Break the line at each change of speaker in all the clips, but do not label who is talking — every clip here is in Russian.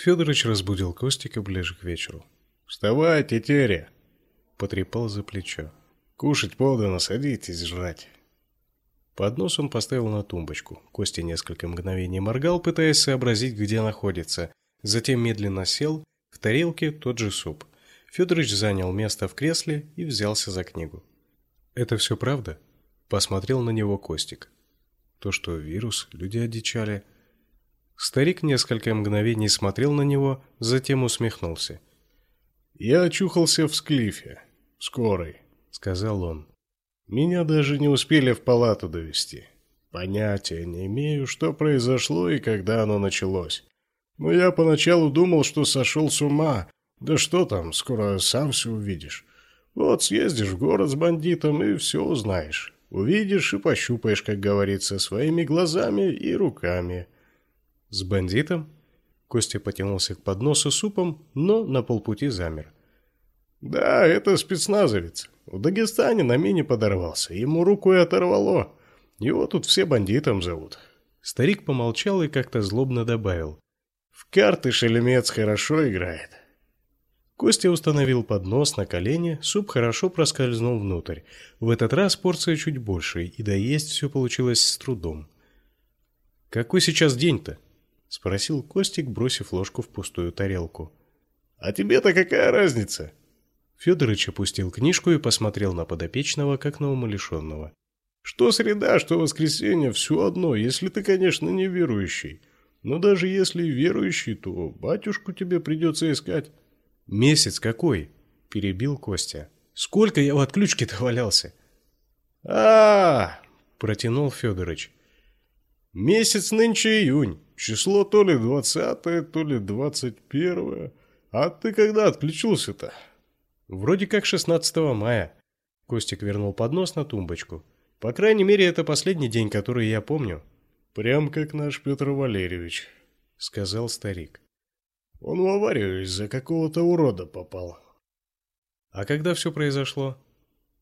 Федорович разбудил Костика ближе к вечеру.
«Вставай, тетеря!»
Потрепал за плечо.
«Кушать подано, садитесь жрать».
Поднос он поставил на тумбочку. Костя несколько мгновений моргал, пытаясь сообразить, где находится. Затем медленно сел, в тарелке тот же суп. Федорович занял место в кресле и взялся за книгу. «Это все правда?» Посмотрел на него Костик. То, что вирус, люди одичали. Старик несколько мгновений смотрел на него, затем усмехнулся.
«Я очухался в склифе, в скорой», — сказал он. «Меня даже не успели в палату довести. Понятия не имею, что произошло и когда оно началось. Но я поначалу думал, что сошел с ума. Да что там, скоро сам все увидишь. Вот съездишь в город с бандитом и все узнаешь. Увидишь и пощупаешь, как говорится, своими глазами и руками.
С бандитом? Костя потянулся к подносу супом, но на полпути замер.
Да, это спецназовец. В Дагестане на мине подорвался. Ему руку и оторвало. Его тут все бандитом зовут.
Старик помолчал и как-то злобно добавил.
В карты шелемец хорошо играет.
Костя установил поднос на колени, суп хорошо проскользнул внутрь. В этот раз порция чуть больше, и доесть все получилось с трудом. «Какой сейчас день-то?» – спросил Костик, бросив ложку в пустую тарелку.
«А тебе-то какая разница?»
Федорович опустил книжку и посмотрел на подопечного, как на умалишенного.
«Что среда, что воскресенье, все одно, если ты, конечно, не верующий. Но даже если верующий, то батюшку тебе придется искать».
«Месяц какой?» – перебил Костя. «Сколько я в отключке-то валялся?»
а,
протянул Федорович.
«Месяц нынче июнь. Число то ли двадцатое, то ли двадцать первое. А ты когда отключился-то?»
«Вроде как 16 мая». Костик вернул поднос на тумбочку. «По крайней мере, это последний день, который я помню».
«Прям как наш Петр Валерьевич», — сказал старик. Он в аварию из-за какого-то урода попал.
А когда все произошло?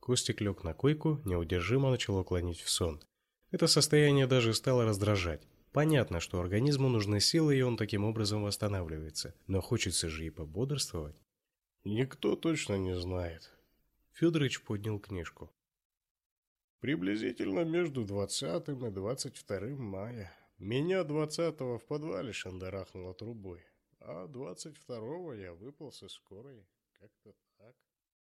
Костик лег на койку, неудержимо начало клонить в сон. Это состояние даже стало раздражать. Понятно, что организму нужны силы, и он таким образом восстанавливается. Но хочется же и пободрствовать.
Никто точно не знает.
Федорович поднял книжку.
Приблизительно между 20 и 22 мая. Меня 20-го в подвале шандарахнуло трубой. А двадцать второго я выпал со скорой. Как-то так.